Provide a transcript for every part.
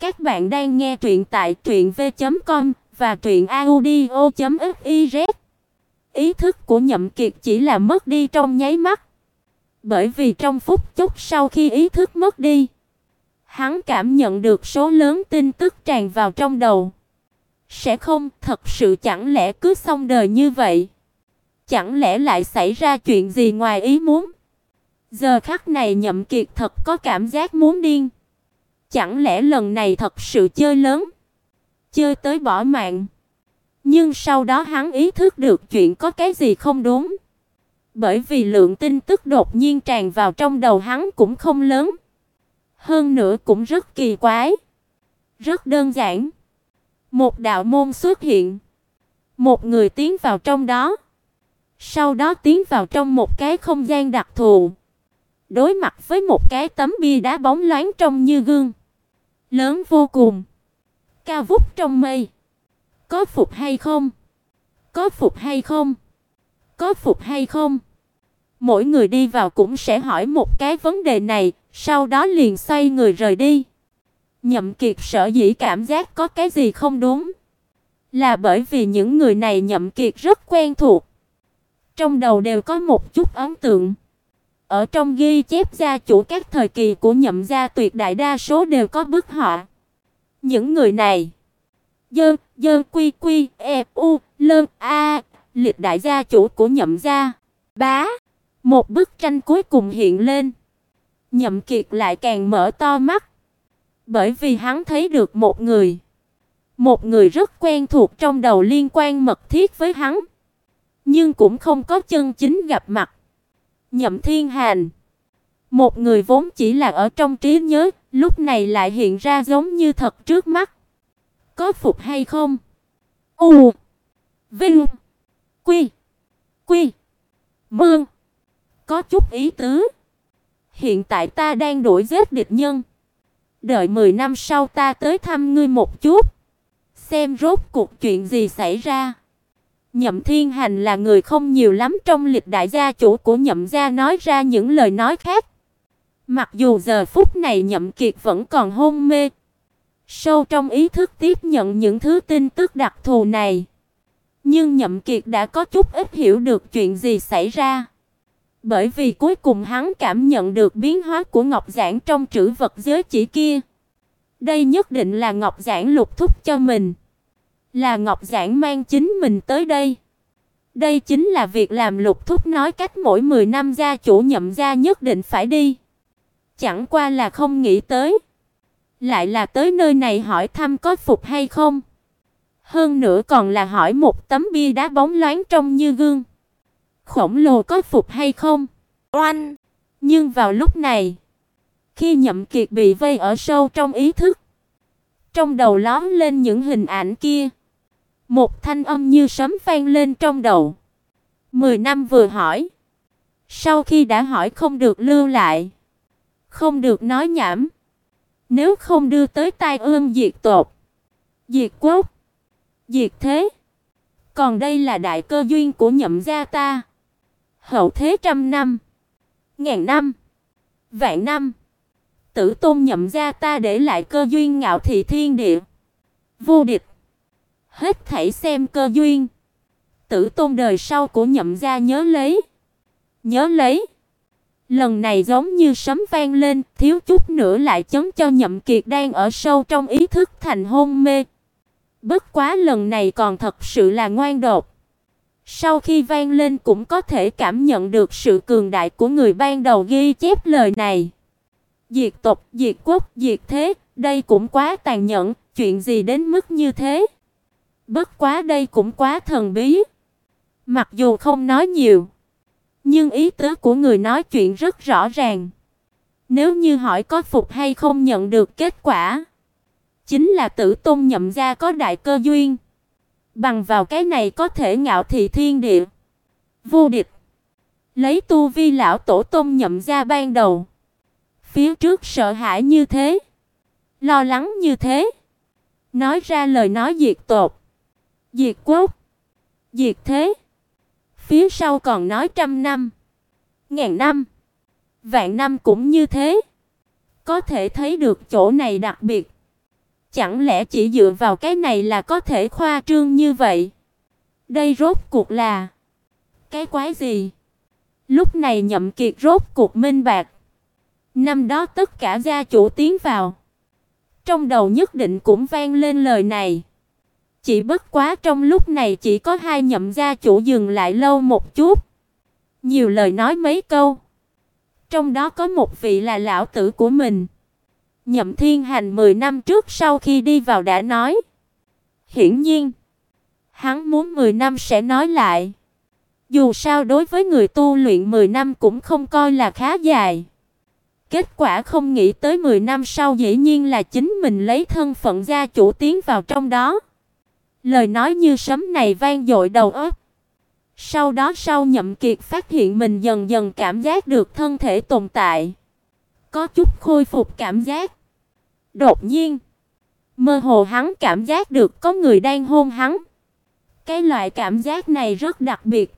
Các bạn đang nghe truyện tại truyệnv.com và truyệnaudio.fiz. Ý thức của Nhậm Kiệt chỉ là mất đi trong nháy mắt. Bởi vì trong phút chốc sau khi ý thức mất đi, hắn cảm nhận được số lớn tin tức tràn vào trong đầu. Sẽ không, thật sự chẳng lẽ cứ xong đời như vậy? Chẳng lẽ lại xảy ra chuyện gì ngoài ý muốn? Giờ khắc này Nhậm Kiệt thật có cảm giác muốn điên. Chẳng lẽ lần này thật sự chơi lớn, chơi tới bỏ mạng. Nhưng sau đó hắn ý thức được chuyện có cái gì không đúng. Bởi vì lượng tin tức đột nhiên tràn vào trong đầu hắn cũng không lớn. Hơn nữa cũng rất kỳ quái. Rất đơn giản. Một đạo môn xuất hiện. Một người tiến vào trong đó. Sau đó tiến vào trong một cái không gian đặc thù. Đối mặt với một cái tấm bia đá bóng loáng trong như gương. Lớn vô cùng. Cao vút trong mây. Có phục hay không? Có phục hay không? Có phục hay không? Mỗi người đi vào cũng sẽ hỏi một cái vấn đề này, sau đó liền xoay người rời đi. Nhậm Kiệt sợ dĩ cảm giác có cái gì không đúng, là bởi vì những người này Nhậm Kiệt rất quen thuộc. Trong đầu đều có một chút ấn tượng. Ở trong ghi chép gia chủ các thời kỳ của Nhậm gia tuyệt đại đa số đều có bức họa. Những người này, Dơ, Dơ Quy Quy, E U, Lơ A, liệt đại gia chủ của Nhậm gia. Bá, một bức tranh cuối cùng hiện lên. Nhậm Kiệt lại càng mở to mắt, bởi vì hắn thấy được một người, một người rất quen thuộc trong đầu liên quan mật thiết với hắn, nhưng cũng không có chân chính gặp mặt. Nhậm Thiên Hàn, một người vốn chỉ là ở trong trí nhớ, lúc này lại hiện ra giống như thật trước mắt. Có phục hay không? U Vinh Quy Quy Mương Có chút ý tứ. Hiện tại ta đang đuổi giết địch nhân. Đợi 10 năm sau ta tới thăm ngươi một chút, xem rốt cuộc chuyện gì xảy ra. Nhậm Thiên Hành là người không nhiều lắm trong lịch đại gia chủ của Nhậm gia nói ra những lời nói khác. Mặc dù giờ phút này Nhậm Kiệt vẫn còn hôn mê, sâu trong ý thức tiếp nhận những thứ tin tức đặc thù này, nhưng Nhậm Kiệt đã có chút ít hiểu được chuyện gì xảy ra. Bởi vì cuối cùng hắn cảm nhận được biến hóa của Ngọc Giản trong trữ vật giới chỉ kia. Đây nhất định là Ngọc Giản lục thúc cho mình. Là Ngọc Giản mang chính mình tới đây. Đây chính là việc làm lục thúc nói cách mỗi 10 năm gia chủ nhậm gia nhất định phải đi. Chẳng qua là không nghĩ tới. Lại là tới nơi này hỏi thăm có phục hay không. Hơn nữa còn là hỏi một tấm bia đá bóng loáng trong như gương khổng lồ có phục hay không? Oanh! Nhưng vào lúc này, khi Nhậm Kiệt bị vây ở sâu trong ý thức, trong đầu lóe lên những hình ảnh kia, một thanh âm như sấm vang lên trong đầu. Mười năm vừa hỏi, sau khi đã hỏi không được lưu lại, không được nói nhảm, nếu không đưa tới tai ương diệt tộc, diệt quốc, diệt thế. Còn đây là đại cơ duyên của Nhậm gia ta. Hậu thế trăm năm, ngàn năm, vạn năm. Tử Tôn nhậm gia ta để lại cơ duyên ngạo thị thiên địa, vô địch. Hết thảy xem cơ duyên. Tử Tôn đời sau của nhậm gia nhớ lấy. Nhớ lấy. Lần này giống như sấm vang lên, thiếu chút nữa lại chấm cho Nhậm Kiệt đang ở sâu trong ý thức thành hôn mê. Bất quá lần này còn thật sự là ngoan đột. Sau khi vang lên cũng có thể cảm nhận được sự cường đại của người ban đầu ghi chép lời này. Diệt tộc, diệt quốc, diệt thế, đây cũng quá tàn nhẫn, chuyện gì đến mức như thế? Bất quá đây cũng quá thần bí. Mặc dù không nói nhiều, nhưng ý tứ của người nói chuyện rất rõ ràng. Nếu như hỏi có phục hay không nhận được kết quả, chính là Tử Tôn nhậm gia có đại cơ duyên. Bằng vào cái này có thể ngạo thị thiên địa. Vô địch. Lấy tu vi lão tổ tôn nhậm ra ban đầu. Phía trước sợ hãi như thế, lo lắng như thế, nói ra lời nói diệt tột, diệt quốc, diệt thế. Phía sau còn nói trăm năm, ngàn năm, vạn năm cũng như thế. Có thể thấy được chỗ này đặc biệt. Chẳng lẽ chỉ dựa vào cái này là có thể khoa trương như vậy? Đây rốt cuộc là cái quái gì? Lúc này Nhậm Kiệt rốt cuộc minh bạc. Năm đó tất cả gia chủ tiến vào, trong đầu nhất định cũng vang lên lời này. Chỉ bất quá trong lúc này chỉ có hai nhậm gia chủ dừng lại lâu một chút. Nhiều lời nói mấy câu. Trong đó có một vị là lão tử của mình. Nhậm Thiên Hành 10 năm trước sau khi đi vào đã nói. Hiển nhiên, hắn muốn 10 năm sẽ nói lại. Dù sao đối với người tu luyện 10 năm cũng không coi là khá dài. Kết quả không nghĩ tới 10 năm sau dĩ nhiên là chính mình lấy thân phận gia chủ tiến vào trong đó. Lời nói như sấm này vang dội đầu óc. Sau đó sau Nhậm Kiệt phát hiện mình dần dần cảm giác được thân thể tồn tại, có chút khôi phục cảm giác. Đột nhiên, mơ hồ hắn cảm giác được có người đang hôn hắn. Cái loại cảm giác này rất đặc biệt,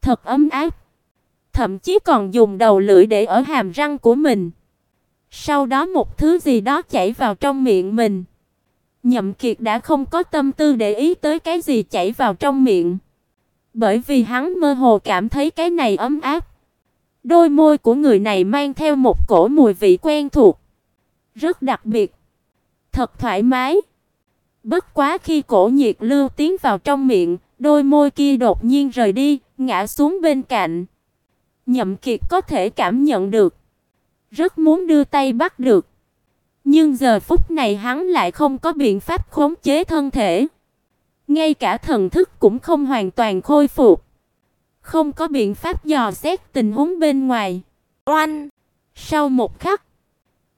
thật ấm áp, thậm chí còn dùng đầu lưỡi để ở hàm răng của mình. Sau đó một thứ gì đó chảy vào trong miệng mình. Nhậm Kiệt đã không có tâm tư để ý tới cái gì chảy vào trong miệng, bởi vì hắn mơ hồ cảm thấy cái này ấm áp. Đôi môi của người này mang theo một cổ mùi vị quen thuộc, rất đặc biệt, thật thoải mái. Bất quá khi cổ nhiệt lưu tiến vào trong miệng, đôi môi kia đột nhiên rời đi, ngã xuống bên cạnh. Nhậm Kiệt có thể cảm nhận được, rất muốn đưa tay bắt được. Nhưng giờ phút này hắn lại không có biện pháp khống chế thân thể. Ngay cả thần thức cũng không hoàn toàn khôi phục. Không có biện pháp dò xét tình huống bên ngoài. Oanh! Sau một khắc,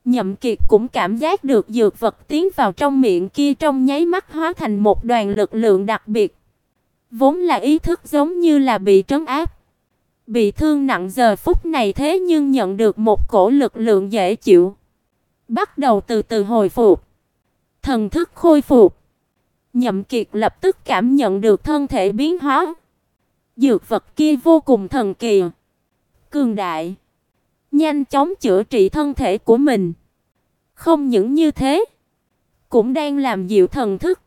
Nhậm Kiệt cũng cảm giác được dược vật tiến vào trong miệng kia trong nháy mắt hóa thành một đoàn lực lượng đặc biệt. Vốn là ý thức giống như là bị trấn áp. Bị thương nặng giờ phút này thế nhưng nhận được một cổ lực lượng dễ chịu bắt đầu từ từ hồi phục. Thần thức khôi phục. Nhậm Kiệt lập tức cảm nhận được thân thể biến hóa. Dược vật kia vô cùng thần kỳ, cường đại, nhanh chóng chữa trị thân thể của mình. Không những như thế, cũng đang làm dịu thần thức.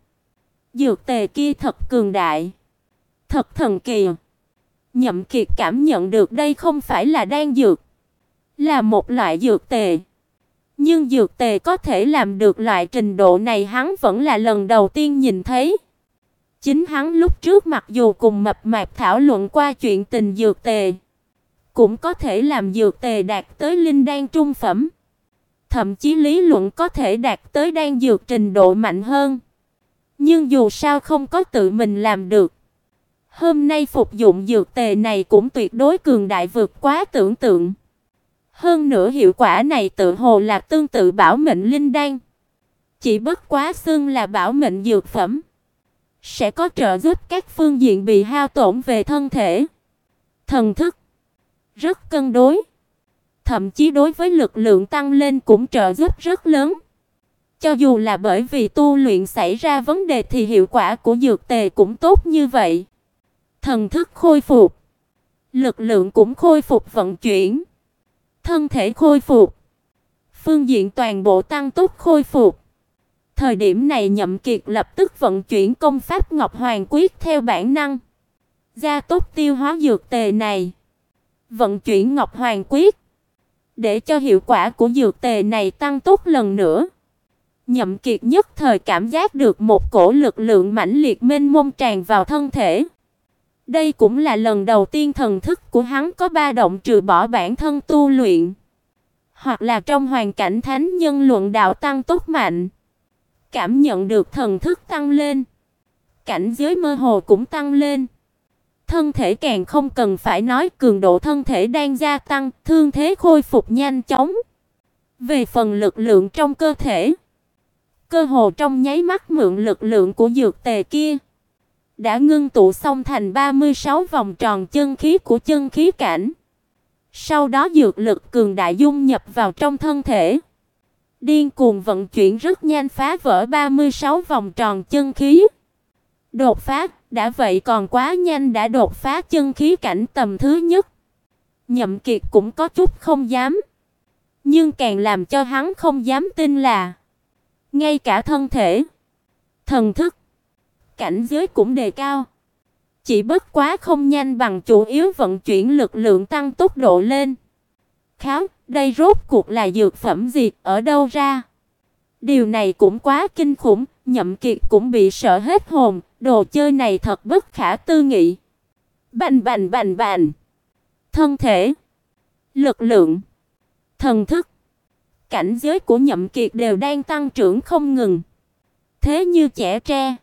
Dược tề kia thật cường đại, thật thần kỳ. Nhậm Kiệt cảm nhận được đây không phải là đan dược, là một loại dược tề. Nhưng dược tề có thể làm được loại trình độ này hắn vẫn là lần đầu tiên nhìn thấy. Chính hắn lúc trước mặc dù cùng mập mạp thảo luận qua chuyện tình dược tề, cũng có thể làm dược tề đạt tới linh đan trung phẩm. Thậm chí lý luận có thể đạt tới đan dược trình độ mạnh hơn. Nhưng dù sao không có tự mình làm được. Hôm nay phục dụng dược tề này cũng tuyệt đối cường đại vượt quá tưởng tượng. Hơn nữa hiệu quả này tự hồ là tương tự bảo mệnh linh đan. Chỉ bất quá xưng là bảo mệnh dược phẩm, sẽ có trợ giúp các phương diện bị hao tổn về thân thể, thần thức, rất cân đối. Thậm chí đối với lực lượng tăng lên cũng trợ giúp rất lớn. Cho dù là bởi vì tu luyện xảy ra vấn đề thì hiệu quả của dược tề cũng tốt như vậy. Thần thức khôi phục, lực lượng cũng khôi phục vận chuyển thân thể khôi phục, phương diện toàn bộ tăng tốc khôi phục. Thời điểm này Nhậm Kiệt lập tức vận chuyển công pháp Ngọc Hoàng Quyết theo bản năng, gia tốc tiêu hóa dược tề này. Vận chuyển Ngọc Hoàng Quyết để cho hiệu quả của dược tề này tăng tốc lần nữa. Nhậm Kiệt nhất thời cảm giác được một cổ lực lượng mãnh liệt mênh mông tràn vào thân thể. Đây cũng là lần đầu tiên thần thức của hắn có ba động trừ bỏ bản thân tu luyện, hoặc là trong hoàn cảnh thánh nhân luận đạo tăng tốt mạnh. Cảm nhận được thần thức tăng lên, cảnh giới mơ hồ cũng tăng lên. Thân thể càng không cần phải nói, cường độ thân thể đang gia tăng, thương thế khôi phục nhanh chóng. Về phần lực lượng trong cơ thể, cơ hồ trong nháy mắt mượn lực lượng của dược tề kia, đã ngưng tụ xong thành 36 vòng tròn chân khí của chân khí cảnh. Sau đó dược lực cường đại dung nhập vào trong thân thể. Điên cuồng vận chuyển rất nhanh phá vỡ 36 vòng tròn chân khí. Đột phá, đã vậy còn quá nhanh đã đột phá chân khí cảnh tầm thứ nhất. Nhậm Kiệt cũng có chút không dám. Nhưng càng làm cho hắn không dám tin là Ngay cả thân thể, thần thức, cảnh giới cũng đề cao. Chỉ bất quá không nhanh bằng chủ yếu vận chuyển lực lượng tăng tốc độ lên. Kháo, đây rốt cuộc là dược phẩm gì, ở đâu ra? Điều này cũng quá kinh khủng, Nhậm Kiệt cũng bị sợ hết hồn, đồ chơi này thật bất khả tư nghị. Bành bành bành bành. Thân thể, lực lượng, thần thức, cảnh giới của Nhậm Kiệt đều đang tăng trưởng không ngừng. Thế như trẻ tre,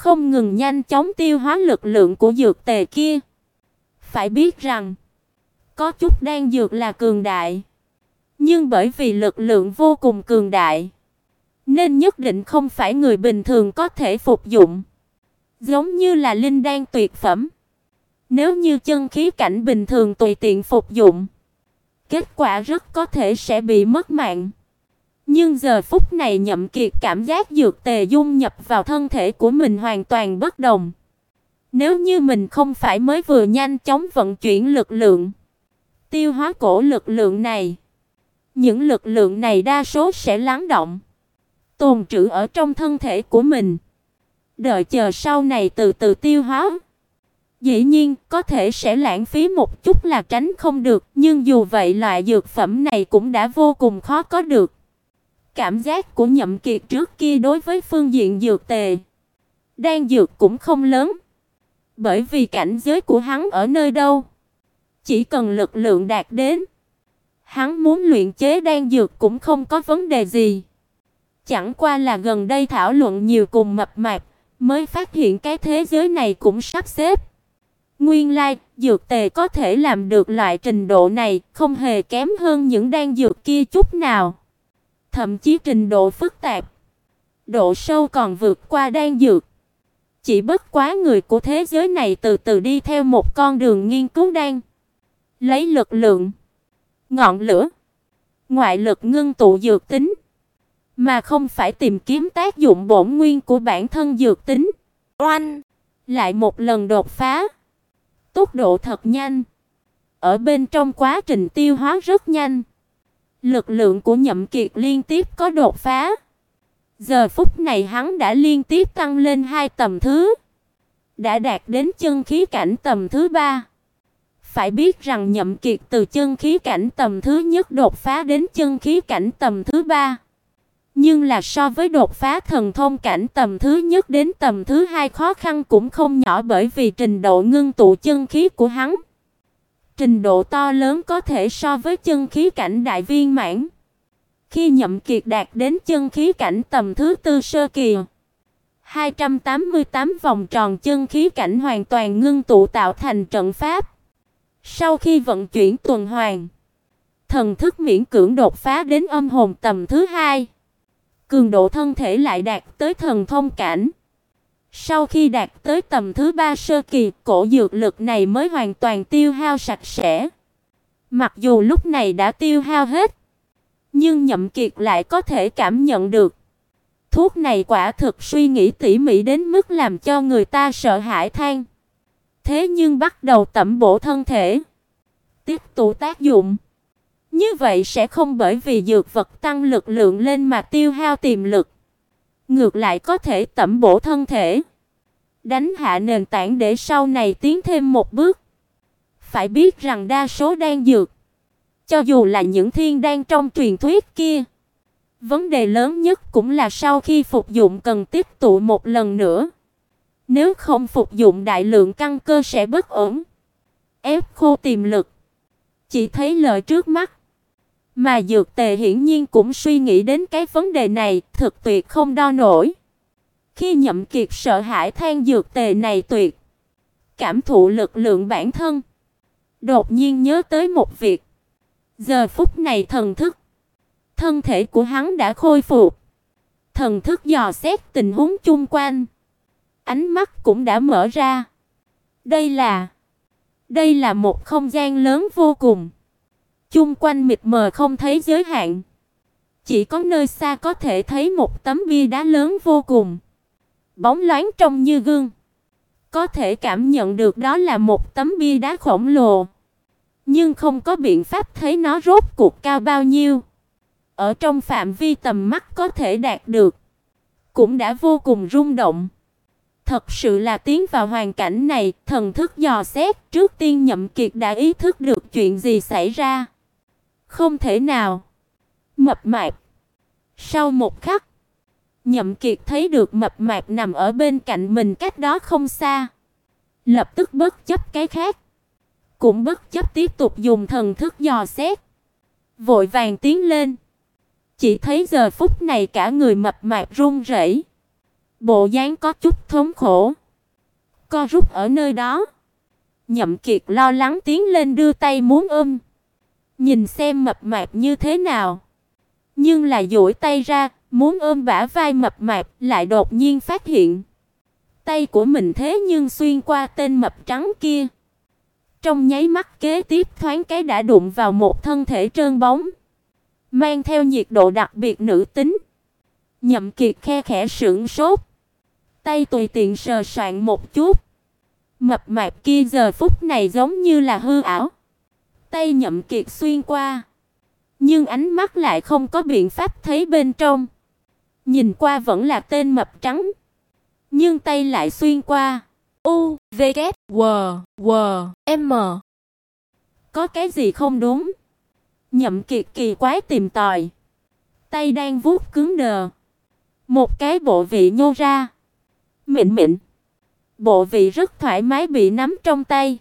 không ngừng nhanh chóng tiêu hóa lực lượng của dược tề kia. Phải biết rằng, có chút đan dược là cường đại, nhưng bởi vì lực lượng vô cùng cường đại, nên nhất định không phải người bình thường có thể phục dụng. Giống như là linh đan tuyệt phẩm. Nếu như chân khí cảnh bình thường tùy tiện phục dụng, kết quả rất có thể sẽ bị mất mạng. Nhưng giờ phút này Nhậm Kiệt cảm giác dược tề dung nhập vào thân thể của mình hoàn toàn bất đồng. Nếu như mình không phải mới vừa nhanh chóng vận chuyển lực lượng, tiêu hóa cổ lực lượng này, những lực lượng này đa số sẽ lắng động, tồn trữ ở trong thân thể của mình. Đợi chờ sau này từ từ tiêu hóa. Dĩ nhiên, có thể sẽ lãng phí một chút là tránh không được, nhưng dù vậy loại dược phẩm này cũng đã vô cùng khó có được. Cảm giác của Nhậm Kiệt trước kia đối với phương diện dược tề, đan dược cũng không lớn, bởi vì cảnh giới của hắn ở nơi đâu, chỉ cần lực lượng đạt đến, hắn muốn luyện chế đan dược cũng không có vấn đề gì. Chẳng qua là gần đây thảo luận nhiều cùng mập mạp, mới phát hiện cái thế giới này cũng sắp xếp. Nguyên lai, dược tề có thể làm được loại trình độ này, không hề kém hơn những đan dược kia chút nào. Thậm chí trình độ phức tạp, độ sâu còn vượt qua đan dược. Chỉ bất quá người của thế giới này từ từ đi theo một con đường nghiên cứu đan, lấy lực lượng, ngọn lửa, ngoại lực ngưng tụ dược tính mà không phải tìm kiếm tác dụng bổn nguyên của bản thân dược tính. Oanh, lại một lần đột phá. Tốc độ thật nhanh. Ở bên trong quá trình tiêu hóa rất nhanh. Lực lượng của Nhậm Kiệt liên tiếp có đột phá. Giờ phút này hắn đã liên tiếp tăng lên hai tầm thứ, đã đạt đến chân khí cảnh tầm thứ ba. Phải biết rằng Nhậm Kiệt từ chân khí cảnh tầm thứ nhất đột phá đến chân khí cảnh tầm thứ ba nhưng là so với đột phá thần thông cảnh tầm thứ nhất đến tầm thứ hai khó khăn cũng không nhỏ bởi vì trình độ ngưng tụ chân khí của hắn. Trình độ to lớn có thể so với chân khí cảnh đại viên mãn. Khi Nhậm Kiệt đạt đến chân khí cảnh tầm thứ tư sơ kỳ, 288 vòng tròn chân khí cảnh hoàn toàn ngưng tụ tạo thành trận pháp. Sau khi vận chuyển tuần hoàn, thần thức miễn cưỡng đột phá đến âm hồn tầm thứ hai cường độ thân thể lại đạt tới thần thông cảnh. Sau khi đạt tới tầm thứ ba sơ kỳ, cổ dược lực này mới hoàn toàn tiêu hao sạch sẽ. Mặc dù lúc này đã tiêu hao hết, nhưng Nhậm Kiệt lại có thể cảm nhận được. Thuốc này quả thực suy nghĩ tỉ mỉ đến mức làm cho người ta sợ hãi than. Thế nhưng bắt đầu tẩm bổ thân thể, tiếp tục tác dụng. Như vậy sẽ không bởi vì dược vật tăng lực lượng lên mà tiêu hao tiềm lực. Ngược lại có thể tẩm bổ thân thể, đánh hạ nền tảng để sau này tiến thêm một bước. Phải biết rằng đa số đan dược, cho dù là những thiên đan trong truyền thuyết kia, vấn đề lớn nhất cũng là sau khi phục dụng cần tiếp tụ một lần nữa. Nếu không phục dụng đại lượng căn cơ sẽ bất ổn, ép khô tiềm lực. Chỉ thấy lợi trước mắt, mà Dược Tề hiển nhiên cũng suy nghĩ đến cái vấn đề này, thực tuyệt không đo nổi. Khi Nhậm Kiệt sợ hãi than Dược Tề này tuyệt, cảm thụ lực lượng bản thân, đột nhiên nhớ tới một việc. Giờ phút này thần thức, thân thể của hắn đã khôi phục. Thần thức dò xét tình huống chung quanh, ánh mắt cũng đã mở ra. Đây là đây là một không gian lớn vô cùng. Chung quanh mịt mờ không thấy giới hạn. Chỉ có nơi xa có thể thấy một tấm bia đá lớn vô cùng, bóng loáng trông như gương. Có thể cảm nhận được đó là một tấm bia đá khổng lồ, nhưng không có biện pháp thấy nó rốt cuộc cao bao nhiêu. ở trong phạm vi tầm mắt có thể đạt được, cũng đã vô cùng rung động. Thật sự là tiến vào hoàn cảnh này, thần thức dò xét, trước tiên Nhậm Kiệt đã ý thức được chuyện gì xảy ra. Không thể nào. Mập mạp. Sau một khắc, Nhậm Kiệt thấy được mập mạp nằm ở bên cạnh mình cách đó không xa. Lập tức bất chấp cái khác, cũng bất chấp tiếp tục dùng thần thức dò xét, vội vàng tiến lên. Chỉ thấy giờ phút này cả người mập mạp run rẩy, bộ dáng có chút thống khổ, co rút ở nơi đó. Nhậm Kiệt lo lắng tiến lên đưa tay muốn ôm, nhìn xem mập mạp như thế nào. Nhưng là duỗi tay ra, muốn ôm bả vai mập mạp, lại đột nhiên phát hiện tay của mình thế nhưng xuyên qua tên mập trắng kia. Trong nháy mắt kế tiếp thoáng cái đã đụng vào một thân thể trơn bóng, mang theo nhiệt độ đặc biệt nữ tính. Nhậm Kiệt khe khẽ sững sốt, tay tùy tiện sờ soạn một chút. Mập mạp kia giờ phút này giống như là hư ảo. Tay Nhậm Kiệt xuyên qua, nhưng ánh mắt lại không có biện pháp thấy bên trong. Nhìn qua vẫn là tên mập trắng, nhưng tay lại xuyên qua. U, V, K, W, W, M. Có cái gì không đúng? Nhậm Kiệt kỳ quái tìm tòi. Tay đang vuốt cứng đờ. Một cái bộ vị nhô ra. Mịn mịn. Bộ vị rất thoải mái bị nắm trong tay.